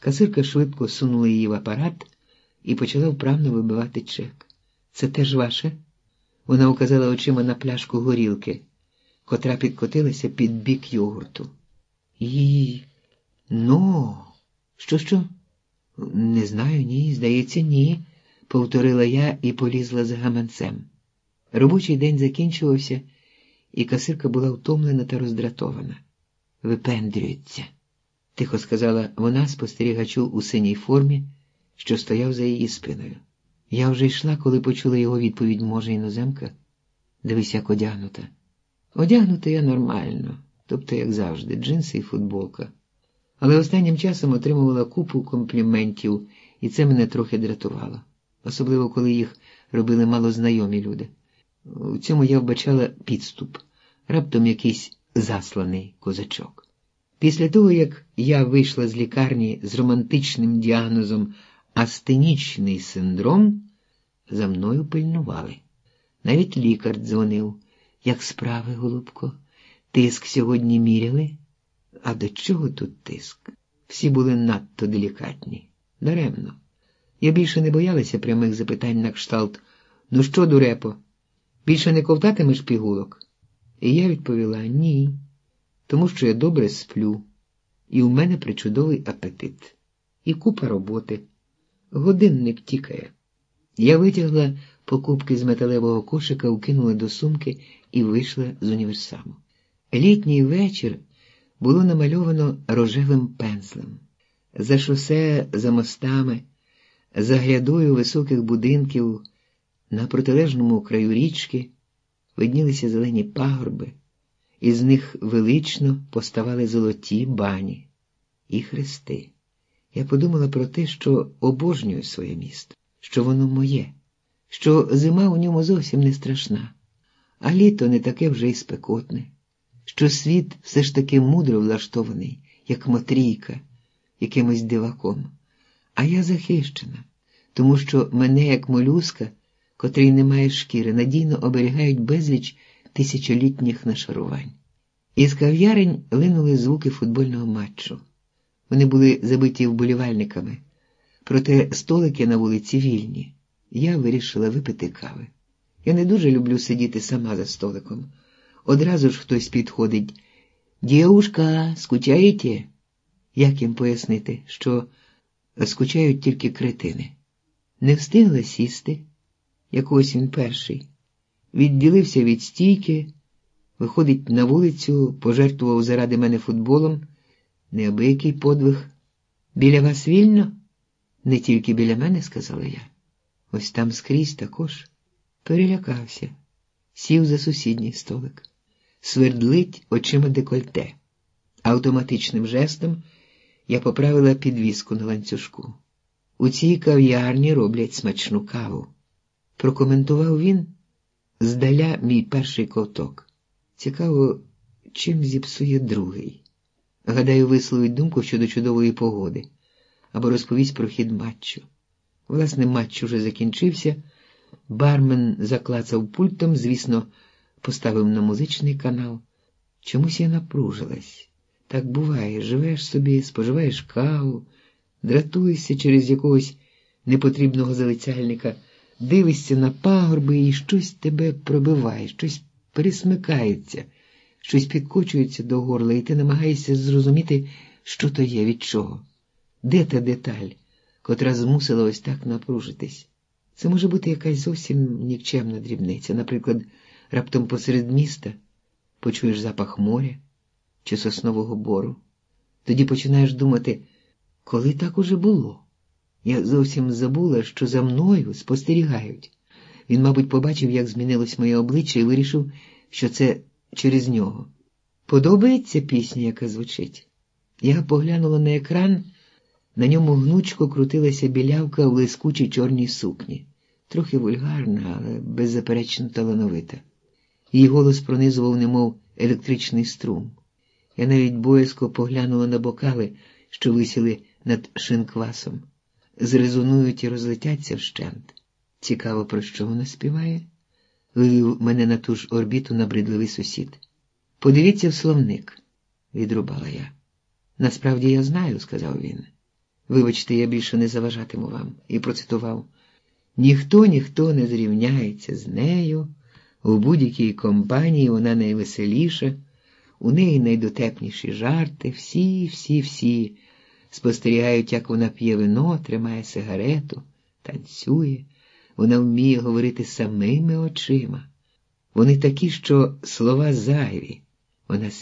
Касирка швидко сунула її в апарат і почала вправно вибивати чек. Це теж ваше? Вона указала очима на пляшку горілки, котра підкотилася під бік йогурту. І. Ну, що, що? Не знаю, ні, здається, ні, повторила я і полізла за гаманцем. Робочий день закінчувався, і касирка була втомлена та роздратована. Випендрюється, тихо сказала вона спостерігачу у синій формі, що стояв за її спиною. Я вже йшла, коли почула його відповідь, може, іноземка. Дивись, як одягнута. Одягнута я нормально, тобто, як завжди, джинси і футболка. Але останнім часом отримувала купу компліментів, і це мене трохи дратувало, особливо коли їх робили малознайомі люди. У цьому я вбачала підступ, раптом якийсь засланий козачок. Після того, як я вийшла з лікарні з романтичним діагнозом астенічний синдром, за мною пильнували. Навіть лікар дзвонив. Як справи, голубко, тиск сьогодні міряли? А до чого тут тиск? Всі були надто делікатні. Даремно. Я більше не боялася прямих запитань на кшталт Ну що, дурепо, більше не ковтатимеш пігулок? І я відповіла ні, тому що я добре сплю, і у мене причудовий апетит, і купа роботи. Годинник тікає. Я витягла покупки з металевого кошика, укинула до сумки і вийшла з універсаму. Літній вечір було намальовано рожевим пензлем. За шосе, за мостами, за глядою високих будинків, на протилежному краю річки виднілися зелені пагорби, і з них велично поставали золоті бані і хрести. Я подумала про те, що обожнюю своє місто, що воно моє, що зима у ньому зовсім не страшна, а літо не таке вже й спекотне, що світ все ж таки мудро влаштований, як матрійка, якимось диваком. А я захищена, тому що мене, як молюска, котрий не має шкіри, надійно оберігають безліч тисячолітніх нашарувань. Із кав'ярень линули звуки футбольного матчу. Вони були забиті вболівальниками, проте столики на вулиці вільні. Я вирішила випити кави. Я не дуже люблю сидіти сама за столиком. Одразу ж хтось підходить. Дівушка, скучаєте? Як їм пояснити, що скучають тільки кретини? Не встигла сісти, як ось він перший. Відділився від стійки, виходить на вулицю, пожертвував заради мене футболом. Неабиякий подвиг. Біля вас вільно? Не тільки біля мене, сказала я. Ось там скрізь також. Перелякався, сів за сусідній столик, свердлить очима декольте. Автоматичним жестом я поправила підвіску на ланцюжку. У цій кав'ярні роблять смачну каву. Прокоментував він здаля мій перший ковток. Цікаво, чим зіпсує другий. Гадаю, висловить думку щодо чудової погоди або розповість про хід матчу. Власне, матч уже закінчився. Бармен заклацав пультом, звісно, поставив на музичний канал. Чомусь я напружилась. Так буває, живеш собі, споживаєш каву, дратуєшся через якогось непотрібного залицяльника, дивишся на пагорби і щось тебе пробиває, щось пересмикається щось підкочується до горла, і ти намагаєшся зрозуміти, що то є, від чого. Де та деталь, котра змусила ось так напружитись? Це може бути якась зовсім нікчемна дрібниця. Наприклад, раптом посеред міста почуєш запах моря чи соснового бору. Тоді починаєш думати, коли так уже було. Я зовсім забула, що за мною спостерігають. Він, мабуть, побачив, як змінилось моє обличчя, і вирішив, що це через нього. Подобається пісня, яка звучить? Я поглянула на екран, на ньому гнучко крутилася білявка в лискучій чорній сукні, трохи вульгарна, але беззаперечно талановита. Її голос пронизував, немов електричний струм. Я навіть боязко поглянула на бокали, що висіли над шинквасом. Зрезонують і розлетяться вщент. Цікаво, про що вона співає? вивів мене на ту ж орбіту набридливий сусід. Подивіться в словник, відрубала я. Насправді я знаю, сказав він. Вибачте, я більше не заважатиму вам, і процитував ніхто ніхто не зрівняється з нею, у будь-якій компанії вона найвеселіша, у неї найдотепніші жарти, всі, всі, всі спостерігають, як вона п'є вино, тримає сигарету, танцює, вона вміє говорити самими очима. Вони такі, що слова зайві. Вона